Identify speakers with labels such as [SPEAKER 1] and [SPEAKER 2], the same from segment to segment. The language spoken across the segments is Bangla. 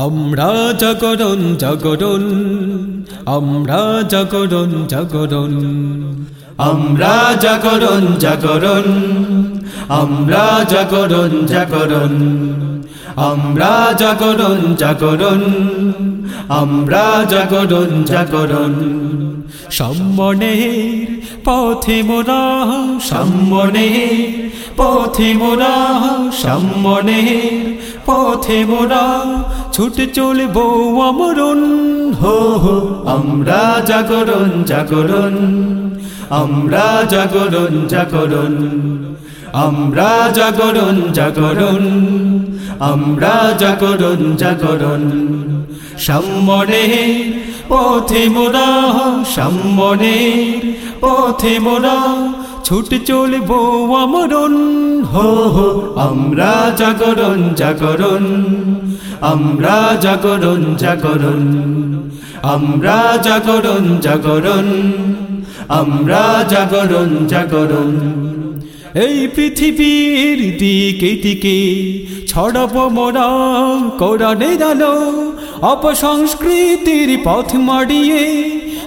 [SPEAKER 1] আমরা জাগরণ জাগরণ আমরা জাগরণ জাগরণ
[SPEAKER 2] আমরা জাগরণ জাগরণ আমরা জাগরণ জাগরণ আমরা জাগরণ জাগরণ আমরা জাগরণ জাগরণ
[SPEAKER 1] সম্মনের পথে মোরা
[SPEAKER 2] সম্মনের পথে মোরা সম্মনের পথে মোরা।
[SPEAKER 1] ছুটে চলব আমরণ
[SPEAKER 2] হো হো, আমরা জাগরণ জাগরণ, আমরা জাগরণ জাগরণ, আমরা জাগরণ জাগরণ। আমরা জাগরণ জাগরণ। সম্মনের পথে মোরা সম্মনের পথে মোরা
[SPEAKER 1] ছুটে চলব আমরণ
[SPEAKER 2] হো হো, আমরা জাগরণ জাগরণ। আমরা জাগরণ জাগরণ। আমরা জাগরণ জাগরণ। আমরা জাগরণ জাগরণ।
[SPEAKER 1] এই পৃথিবীর দিকে দিকে ছড়াব মোরা কোরআনে আলো, অপসংস্কৃতির পথ মাড়িয়ে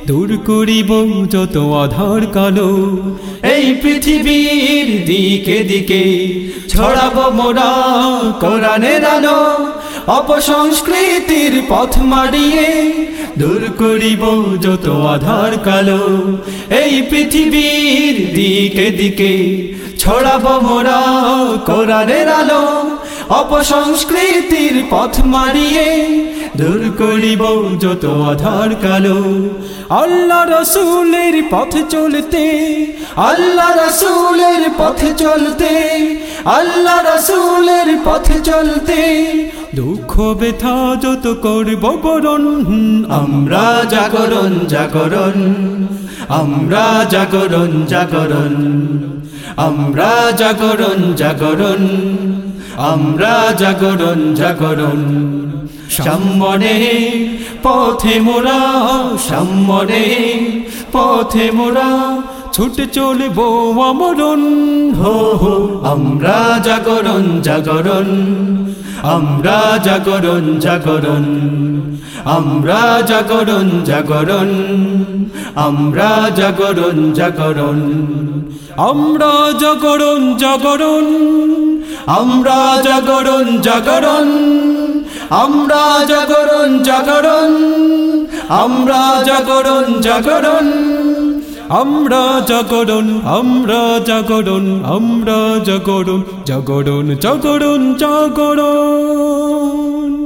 [SPEAKER 1] দূর করিব যত আধার কালো।
[SPEAKER 2] এই পৃথিবীর দিকে দিকে ছড়াবো মোরা কোরআনের আলো, অপসংস্কৃতির পথ মারিয়ে দূর করিব যত আধার কালো। এই পৃথিবীর দিকে দিকে ছড়াবো মোরা কোরআনের আলো, অপসংস্কৃতির পথ মারিয়ে দূর করিব যত আধার কালো।
[SPEAKER 1] আল্লাহ রসুলের পথ চলতে,
[SPEAKER 2] আল্লাহ রসুলের পথে চলতে, আল্লাহ রসুলের পথে চলতে
[SPEAKER 1] দুঃখ ব্যথা যত করব বরণ,
[SPEAKER 2] আমরা জাগরণ জাগরণ, আমরা জাগরণ জাগরণ। আমরা জাগরণ জাগরণ। আমরা জাগরণ জাগরণ। সম্মনে পথে মোরা সম্মনে পথে মোরা
[SPEAKER 1] ছুটে চলব আমরণ
[SPEAKER 2] হো হো, আমরা জাগরণ জাগরণ। আমরা জাগরণ জাগরণ। আমরা জাগরণ জাগরণ। আমরা জাগরণ জাগরণ।
[SPEAKER 1] আমরা জাগরণ জাগরণ।
[SPEAKER 2] আমরা জাগরণ জাগরণ। আমরা জাগরণ জাগরণ। আমরা জাগরণ জাগরণ।
[SPEAKER 1] আমরা জাগরণ আমরা জাগরণ আমরা জাগরণ জাগরণ জাগরণ জাগরণ।